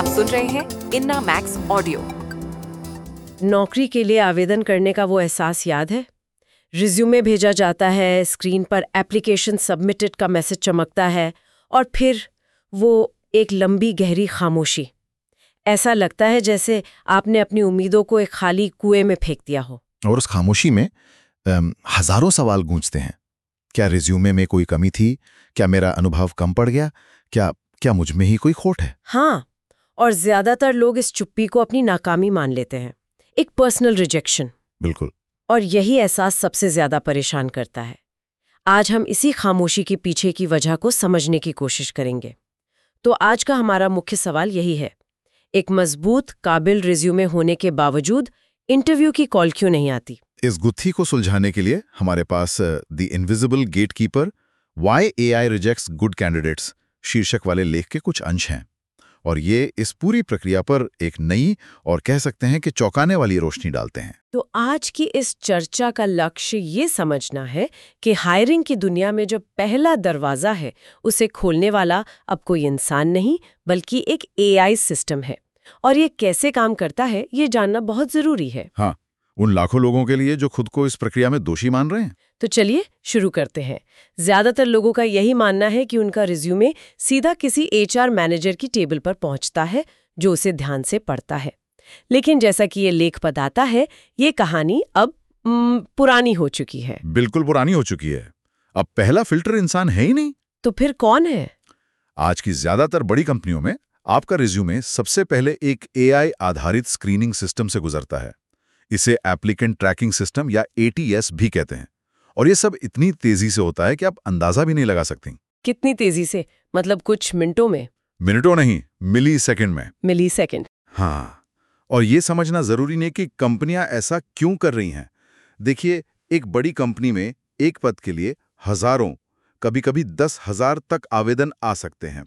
आप सुन रहे हैं इन्ना मैक्स ऑडियो। नौकरी के लिए आवेदन करने का वो एहसास याद है? रिज्यूमे भेजा जाता है स्क्रीन पर एप्लीकेशन सबमिटेड का मैसेज चमकता है और फिर वो एक लंबी गहरी खामोशी। ऐसा लगता है जैसे आपने अपनी उम्मीदों को एक खाली कुएँ में फेंक दिया हो। और उस खामोशी में अम, हज़ारों सवाल गूंजते हैं। क्या रिज्यूमे में कोई कमी थी? क्या मेरा अनुभव कम पड़ गया? क्या क्या मुझमें ही कोई खोट है? हाँ और ज़्यादातर लोग इस चुप्पी को अपनी नाकामी मान लेते हैं। एक पर्सनल रिजेक्शन बिल्कुल। और यही एहसास सबसे ज़्यादा परेशान करता है। आज हम इसी खामोशी के पीछे की वजह को समझने की कोशिश करेंगे। तो आज का हमारा मुख्य सवाल यही है। एक मज़बूत काबिल रिज्यूमे होने के बावजूद इंटरव्यू की कॉल क्यों नहीं आती? इस गुत्थी को सुलझाने के लिए हमारे पास the invisible gatekeeper why AI rejects good candidates शीर्षक वाले लेख के कुछ अंश हैं। और ये इस पूरी प्रक्रिया पर एक नई और कह सकते हैं कि चौंकाने वाली रोशनी डालते हैं। तो आज की इस चर्चा का लक्ष्य ये समझना है कि हायरिंग की दुनिया में जो पहला दरवाज़ा है उसे खोलने वाला अब कोई इंसान नहीं बल्कि एक एआई सिस्टम है। और ये कैसे काम करता है ये जानना बहुत ज़रूरी है। हाँ उन लाखों लोगों के लिए जो खुद को इस प्रक्रिया में दोषी मान रहे हैं? तो चलिए शुरू करते हैं। ज़्यादातर लोगों का यही मानना है कि उनका रिज्यूमे सीधा किसी एचआर मैनेजर की टेबल पर पहुँचता है जो उसे ध्यान से पढ़ता है। लेकिन जैसा कि ये लेख बताता है ये कहानी अब पुरानी हो चुकी है। बिल्कुल पुरानी हो चुकी है। अब पहला फ़िल्टर इंसान है ही नहीं। तो फिर कौन है? आज की ज़्यादातर बड़ी कंपनियों में आपका रिज्यूमे सबसे पहले एक एआई आधारित स्क्रीनिंग सिस्टम से गुजरता है। इसे एप्लीकेंट ट्रैकिंग सिस्टम या एटीएस भी कहते हैं। और ये सब इतनी तेज़ी से होता है कि आप अंदाज़ा भी नहीं लगा सकती। कितनी तेज़ी से? मतलब कुछ मिनटों में? मिनटों नहीं मिली सेकेंड में। मिली सेकेंड हाँ और ये समझना ज़रूरी नहीं कि कंपनियाँ ऐसा क्यों कर रही हैं। देखिए एक बड़ी कंपनी में एक पद के लिए हज़ारों कभी-कभी दस हज़ार तक आवेदन आ सकते हैं।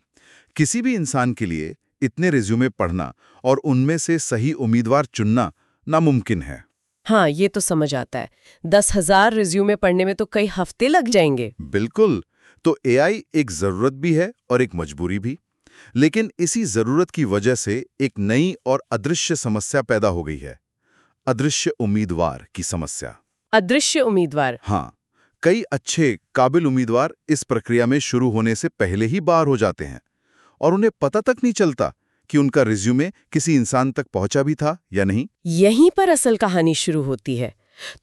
किसी भी इंसान के लिए इतने रिज्यूमे पढ़ना और उनमें से सही उम्मीदवार चुनना नामुमकिन है। हाँ ये तो समझ आता है। दस हज़ार रिज्यूमे पढ़ने में तो कई हफ़्ते लग जाएँगे। बिल्कुल तो एआई एक ज़रूरत भी है और एक मजबूरी भी। लेकिन इसी ज़रूरत की वजह से एक नई और अदृश्य समस्या पैदा हो गई है। अदृश्य उम्मीदवार की समस्या। अदृश्य उम्मीदवार। हाँ कई अच्छे काबिल उम्मीदवार इस प्रक्रिया में शुरू होने से पहले ही बाहर हो जाते हैं और उन्हें पता तक नहीं चलता कि उनका रिज्यूमे किसी इंसान तक पहुँचा भी था या नहीं? यहीं पर असल कहानी शुरू होती है।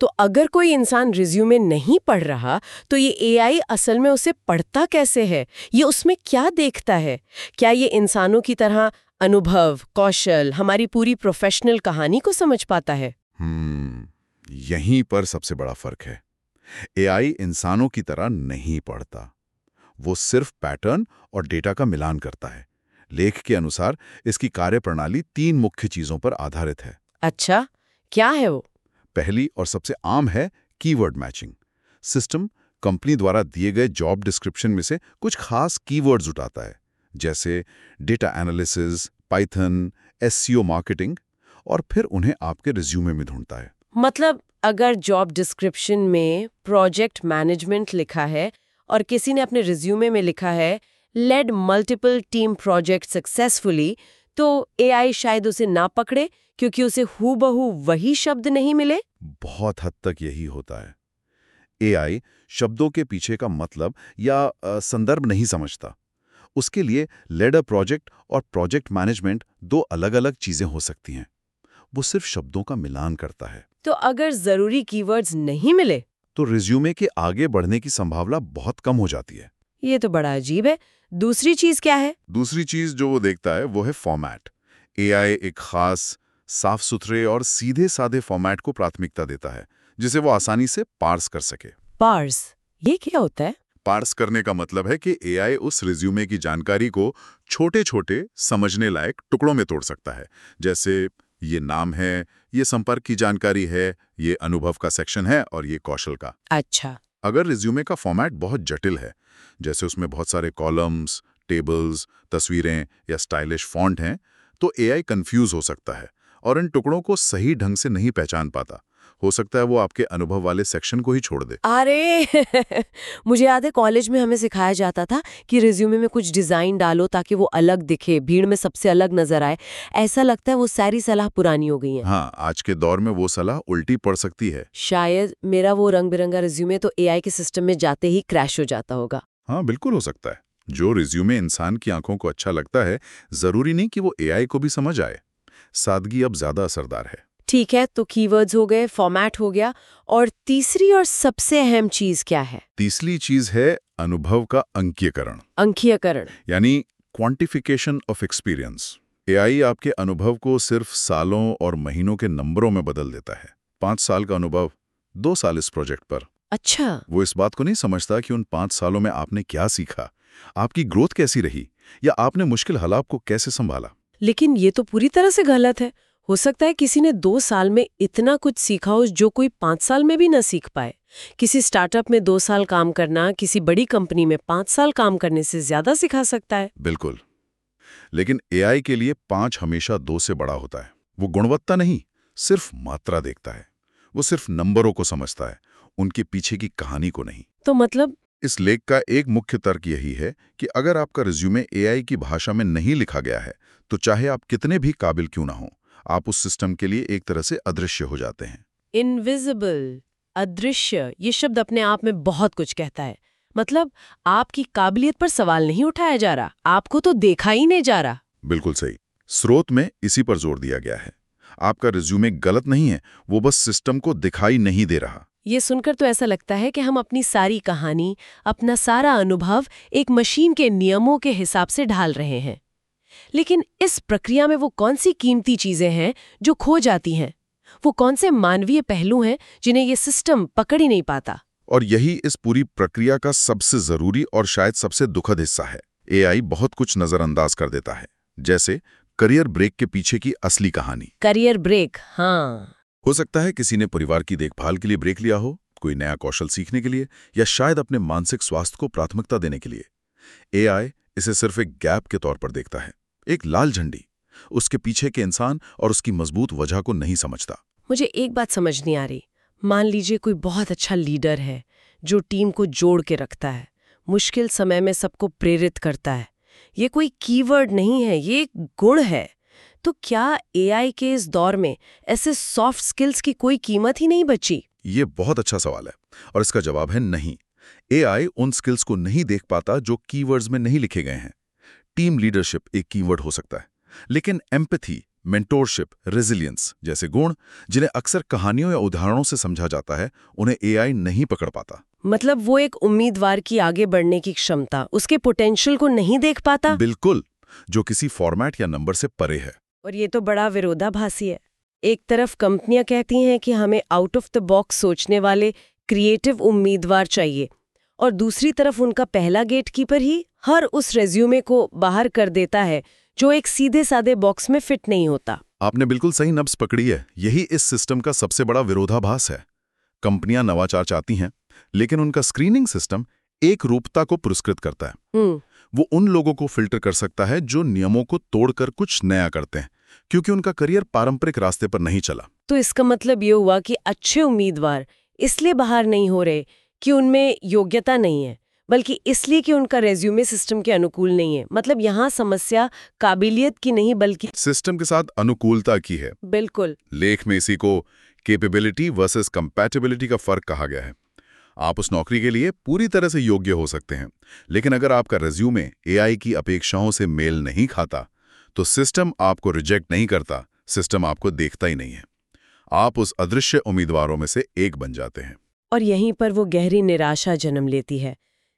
तो अगर कोई इंसान रिज्यूमे नहीं पढ़ रहा तो ये एआई असल में उसे पढ़ता कैसे है? ये उसमें क्या देखता है? क्या ये इंसानों की तरह अनुभव कौशल हमारी पूरी प्रोफेशनल कहानी को समझ पाता है? हम्म यहीं पर सबसे बड़ा फ़र्क है। एआई इंसानों की तरह नहीं पढ़ता। वो सिर्फ़ पैटर्न और डेटा का मिलान करता है। लेख के अनुसार इसकी कार्यप्रणाली तीन मुख्य चीज़ों पर आधारित है। अच्छा क्या है वो? पहली और सबसे आम है कीवर्ड मैचिंग। सिस्टम कंपनी द्वारा दिए गए जॉब डिस्क्रिप्शन में से कुछ खास कीवर्ड्स उठाता है जैसे data analysis Python SEO marketing और फिर उन्हें आपके रिज्यूमे में ढूंढता है। मतलब अगर जॉब डिस्क्रिप्शन में प्रोजेक्ट मैनेजमेंट लिखा है और किसी ने अपने रिज्यूमे में लिखा है led multiple team project successfully तो एआई शायद उसे ना पकड़े क्योंकि उसे हूबहू वही शब्द नहीं मिले। बहुत हद तक यही होता है। एआई शब्दों के पीछे का मतलब या संदर्भ नहीं समझता। उसके लिए लेडर प्रोजेक्ट और प्रोजेक्ट मैनेजमेंट दो अलग-अलग चीज़ें हो सकती हैं। वो सिर्फ़ शब्दों का मिलान करता है। तो अगर ज़रूरी कीवर्ड्स नहीं मिले? तो रिज्यूमे के आगे बढ़ने की संभावना बहुत कम हो जाती है। ये तो बड़ा अजीब है। दूसरी चीज़ क्या है? दूसरी चीज़ जो वो देखता है वो है फॉर्मेट एआई एक खास साफ़ सुथरे और सीधे साधे फॉर्मेट को प्राथमिकता देता है जिसे वो आसानी से पार्स कर सके। पार्स ये क्या होता है? पार्स करने का मतलब है कि एआई उस रिज्यूमे की जानकारी को छोटे-छोटे समझने लायक टुकड़ों में तोड़ सकता है। जैसे ये नाम है ये संपर्क की जानकारी है ये अनुभव का सेक्शन है और ये कौशल का। अच्छा। अगर रिज्यूमे का फॉर्मेट बहुत जटिल है जैसे उसमें बहुत सारे कॉलम्स टेबल्स तस्वीरें या स्टाइलिश फॉन्ट हैं तो एआई कंफ्यूज हो सकता है और इन टुकड़ों को सही ढंग से नहीं पहचान पाता। हो सकता है वो आपके अनुभव वाले सेक्शन को ही छोड़ दे। अरे! मुझे याद है कॉलेज में हमें सिखाया जाता था कि रिज्यूमे में कुछ डिज़ाइन डालो ताकि वो अलग दिखे भीड़ में सबसे अलग नज़र आए। ऐसा लगता है वो सारी सलाह पुरानी हो गई है। हाँ आज के दौर में वो सलाह उल्टी पड़ सकती है। शायद मेरा वो रंग बिरंगा रिज्यूमे तो एआई के सिस्टम में जाते ही क्रैश हो जाता होगा। हाँ बिल्कुल हो सकता है। जो रिज्यूमे इंसान की आँखों को अच्छा लगता है ज़रूरी नहीं कि वो एआई को भी समझ आए। सादगी अब ज़्यादा असरदार है। ठीक है तो कीवर्ड्स हो गए फॉर्मेट हो गया और तीसरी और सबसे अहम चीज़ क्या है? तीसरी चीज़ है अनुभव का अंकीयकरण। अंकीयकरण। यानी क्वांटिफिकेशन ऑफ़ एक्सपीरियंस एआई आपके अनुभव को सिर्फ़ सालों और महीनों के नंबरों में बदल देता है। पाँच साल का अनुभव दो साल इस प्रोजेक्ट पर। अच्छा। वो इस बात को नहीं समझता कि उन पाँच सालों में आपने क्या सीखा? आपकी ग्रोथ कैसी रही? या आपने मुश्किल हालात को कैसे संभाला? लेकिन ये तो पूरी तरह से गलत है। हो सकता है किसी ने दो साल में इतना कुछ सीखा हो जो कोई पाँच साल में भी न सीख पाए। किसी स्टार्टअप में दो साल काम करना किसी बड़ी कंपनी में पाँच साल काम करने से ज़्यादा सिखा सकता है। बिल्कुल। लेकिन एआई के लिए पाँच हमेशा दो से बड़ा होता है। वो गुणवत्ता नहीं सिर्फ़ मात्रा देखता है। वो सिर्फ़ नंबरों को समझता है। उनके पीछे की कहानी को नहीं। तो मतलब? इस लेख का एक मुख्य तर्क यही है कि अगर आपका रिज्यूमे एआई की भाषा में नहीं लिखा गया है तो चाहे आप कितने भी काबिल क्यों ना हो आप उस सिस्टम के लिए एक तरह से अदृश्य हो जाते हैं। इनविजिबल अदृश्य ये शब्द अपने आप में बहुत कुछ कहता है। मतलब आपकी काबिलियत पर सवाल नहीं उठाया जा रहा आपको तो देखा ही नहीं जा रहा। बिल्कुल सही। स्रोत में इसी पर ज़ोर दिया गया है। आपका रिज्यूमे गलत नहीं है वो बस सिस्टम को दिखाई नहीं दे रहा। ये सुनकर तो ऐसा लगता है कि हम अपनी सारी कहानी अपना सारा अनुभव एक मशीन के नियमों के हिसाब से ढाल रहे हैं। लेकिन इस प्रक्रिया में वो कौन सी कीमती चीज़ें हैं जो खो जाती हैं? वो कौन से मानवीय पहलू हैं जिन्हें ये सिस्टम पकड़ ही नहीं पाता? और यही इस पूरी प्रक्रिया का सबसे ज़रूरी और शायद सबसे दुखद हिस्सा है। एआई बहुत कुछ नजरअंदाज कर देता है जैसे करियर ब्रेक के पीछे की असली कहानी। करियर ब्रेक हाँ। हो सकता है किसी ने परिवार की देखभाल के लिए ब्रेक लिया हो, कोई नया कौशल सीखने के लिए, या शायद अपने मानसिक स्वास्थ्य को प्राथमिकता देने के लिए। एआई इसे सिर्फ़ एक गैप के तौर पर देखता है, एक लाल झंडी। उसके पीछे के इंसान और उसकी मज़बूत वजह को नहीं समझता। मुझे एक बात समझ नहीं आ रही। मान लीजिए कोई बहुत अच्छा लीडर है, जो टीम को जोड़ के रखता है, मुश्किल समय में सबको प्रेरित करता है। ये कोई कीवर्ड नहीं है, ये एक गुण है। तो क्या एआई के इस दौर में ऐसे सॉफ्ट स्किल्स की कोई कीमत ही नहीं बची? ये बहुत अच्छा सवाल है और इसका जवाब है नहीं। एआई उन स्किल्स को नहीं देख पाता जो कीवर्ड्स में नहीं लिखे गए हैं। टीम लीडरशिप एक कीवर्ड हो सकता है लेकिन एम्पथी मेंटोरशिप रेजिलियंस जैसे गुण जिन्हें अक्सर कहानियों या उदाहरणों से समझा जाता है उन्हें एआई नहीं पकड़ पाता। मतलब वो एक उम्मीदवार की आगे बढ़ने की क्षमता उसके पोटेंशियल को नहीं देख पाता? बिल्कुल जो किसी फॉर्मेट या नंबर से परे है। और ये तो बड़ा विरोधाभासी है। एक तरफ़ कंपनियाँ कहती हैं कि हमें आउट ऑफ़ द बॉक्स सोचने वाले क्रिएटिव उम्मीदवार चाहिए और दूसरी तरफ़ उनका पहला गेटकीपर ही हर उस रेज्यूमे को बाहर कर देता है जो एक सीधे साधे बॉक्स में फिट नहीं होता। आपने बिल्कुल सही नब्स पकड़ी है। यही इस सिस्टम का सबसे बड़ा विरोधाभास है। कंपनियाँ नवाचार चाहती हैं लेकिन उनका स्क्रीनिंग सिस्टम एक रूपता को पुरस्कृत करता है। हम्म। वो उन लोगों को फ़िल्टर कर सकता है जो नियमों को तोड़कर कुछ नया करते हैं क्योंकि उनका करियर पारंपरिक रास्ते पर नहीं चला। तो इसका मतलब ये हुआ कि अच्छे उम्मीदवार इसलिए बाहर नहीं हो रहे कि उनमें योग्यता नहीं है बल्कि इसलिए कि उनका रेज्यूमे सिस्टम के अनुकूल नहीं है। मतलब यहाँ समस्या काबिलियत की नहीं बल्कि सिस्टम के साथ अनुकूलता की है। बिल्कुल। लेख में इसी को केपेबिलिटी वर्सेस कंपैटिबिलिटी का फ़र्क कहा गया है। आप उस नौकरी के लिए पूरी तरह से योग्य हो सकते हैं। लेकिन अगर आपका रेज्यूमे एआई की अपेक्षाओं से मेल नहीं खाता तो सिस्टम आपको रिजेक्ट नहीं करता सिस्टम आपको देखता ही नहीं है। आप उस अदृश्य उम्मीदवारों में से एक बन जाते हैं। और यहीं पर वो गहरी निराशा जन्म लेती है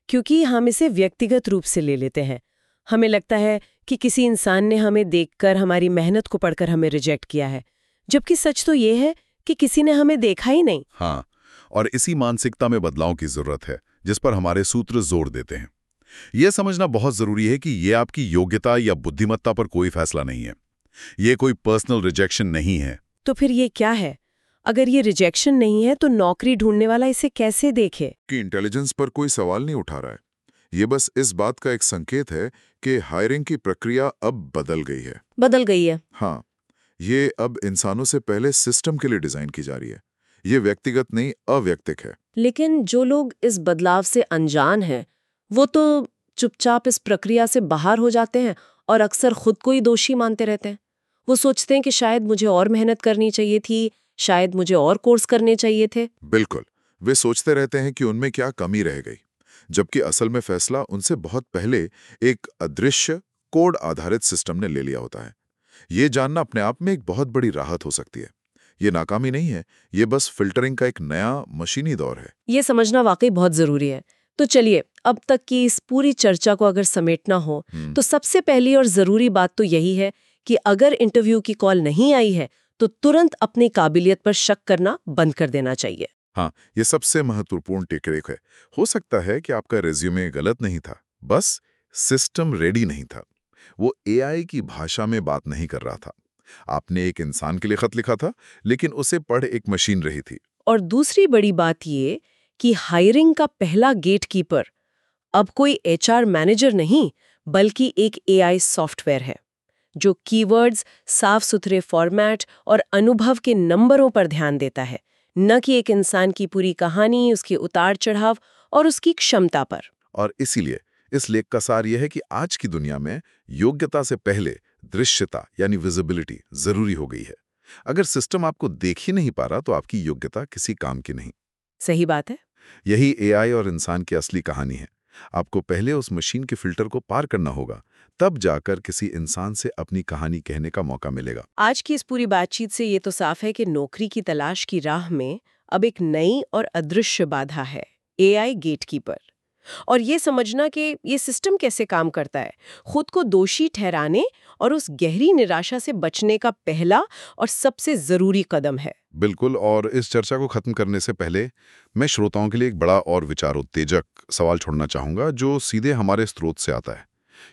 क्योंकि हम इसे व्यक्तिगत रूप से ले लेते हैं। हमें लगता है कि किसी इंसान ने हमें देखकर हमारी मेहनत को पढ़कर हमें रिजेक्ट किया है जबकि सच तो ये है कि किसी ने हमें देखा ही नहीं। हाँ और इसी मानसिकता में बदलाव की ज़रूरत है जिस पर हमारे सूत्र ज़ोर देते हैं। यह समझना बहुत ज़रूरी है कि यह आपकी योग्यता या बुद्धिमत्ता पर कोई फैसला नहीं है। ये कोई पर्सनल रिजेक्शन नहीं है। तो फिर ये क्या है? अगर ये रिजेक्शन नहीं है तो नौकरी ढूँढने वाला इसे कैसे देखे? कि इंटेलिजेंस पर कोई सवाल नहीं उठा रहा है। ये बस इस बात का एक संकेत है कि हायरिंग की प्रक्रिया अब बदल गई है। बदल गई है। हाँ ये अब इंसानों से पहले सिस्टम के लिए डिज़ाइन की जा रही है। ये व्यक्तिगत नहीं अव्यक्तिक है। लेकिन जो लोग इस बदलाव से अनजान हैं वो तो चुपचाप इस प्रक्रिया से बाहर हो जाते हैं और अक्सर खुद को ही दोषी मानते रहते हैं। वो सोचते हैं कि शायद मुझे और मेहनत करनी चाहिए थी शायद मुझे और कोर्स करने चाहिए थे। बिल्कुल वे सोचते रहते हैं कि उनमें क्या कमी रह गई जबकि असल में फैसला उनसे बहुत पहले एक अदृश्य कोड आधारित सिस्टम ने ले लिया होता है। ये जानना अपने आप में एक बहुत बड़ी राहत हो सकती है। ये नाकामी नहीं है ये बस फिल्टरिंग का एक नया मशीनी दौर है। ये समझना वाकई बहुत ज़रूरी है। तो चलिए अब तक की इस पूरी चर्चा को अगर समेटना हो हम्म, तो सबसे पहली और ज़रूरी बात तो यही है कि अगर इंटरव्यू की कॉल नहीं आई है तो तुरंत अपनी काबिलियत पर शक करना बंद कर देना चाहिए। हाँ ये सबसे महत्वपूर्ण टेकरेक है। हो सकता है कि आपका रेज्यूमे गलत नहीं था बस सिस्टम रेडी नहीं था। वो एआई की भाषा में बात नहीं कर रहा था। आपने एक इंसान के लिए खत लिखा था लेकिन उसे पढ़ एक मशीन रही थी। और दूसरी बड़ी बात ये कि हायरिंग का पहला गेटकीपर अब कोई एचआर मैनेजर नहीं बल्कि एक एआई सॉफ्टवेयर है जो कीवर्ड्स साफ़ सुथरे फॉर्मेट और अनुभव के नंबरों पर ध्यान देता है न कि एक इंसान की पूरी कहानी उसके उतार चढ़ाव और उसकी क्षमता पर। और इसीलिए इस लेख का सार यह है कि आज की दुनिया में योग्यता से पहले दृश्यता यानी विजिबिलिटी ज़रूरी हो गई है। अगर सिस्टम आपको देख ही नहीं पा रहा तो आपकी योग्यता किसी काम की नहीं। सही बात है। यही एआई और इंसान की असली कहानी है। आपको पहले उस मशीन के फ़िल्टर को पार करना होगा तब जाकर किसी इंसान से अपनी कहानी कहने का मौका मिलेगा। आज की इस पूरी बातचीत से ये तो साफ़ है कि नौकरी की तलाश की राह में अब एक नई और अदृश्य बाधा है एआई गेटकीपर और ये समझना कि ये सिस्टम कैसे काम करता है। खुद को दोषी ठहराने और उस गहरी निराशा से बचने का पहला और सबसे ज़रूरी कदम है। बिल्कुल और इस चर्चा को खत्म करने से पहले मैं श्रोताओं के लिए एक बड़ा और विचार उत्तेजक सवाल छोड़ना चाहूँगा जो सीधे हमारे स्रोत से आता है।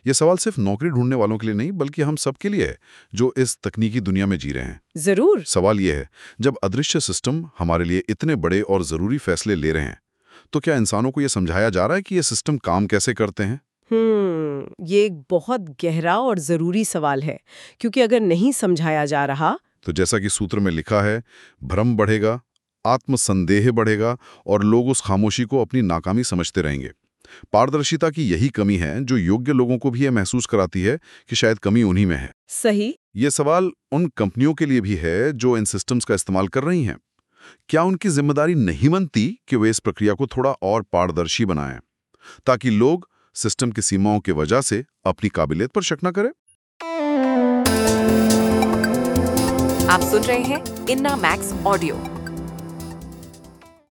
यह सवाल सिर्फ़ नौकरी ढूँढने वालों के लिए नहीं बल्कि हम सबके लिए है जो इस तकनीकी दुनिया में जी रहे हैं। ज़रूर। सवाल यह है जब अदृश्य सिस्टम हमारे लिए इतने बड़े और ज़रूरी फैसले ले रहे हैं तो क्या इंसानों को यह समझाया जा रहा है कि ये सिस्टम काम कैसे करते हैं? हम्म ये एक बहुत गहरा और ज़रूरी सवाल है क्योंकि अगर नहीं समझाया जा रहा तो जैसा कि सूत्र में लिखा है भ्रम बढ़ेगा आत्मसंदेह बढ़ेगा और लोग उस खामोशी को अपनी नाकामी समझते रहेंगे। पारदर्शिता की यही कमी है जो योग्य लोगों को भी यह महसूस कराती है कि शायद कमी उन्हीं में है। सही। ये सवाल उन कंपनियों के लिए भी है जो इन सिस्टम्स का इस्तेमाल कर रही हैं। क्या उनकी ज़िम्मेदारी नहीं बनती कि वे इस प्रक्रिया को थोड़ा और पारदर्शी बनाएँ, ताकि लोग सिस्टम की सीमाओं की वजह से अपनी काबिलियत पर शक न करें? आप सुन रहे हैं इन्ना मैक्स ऑडियो।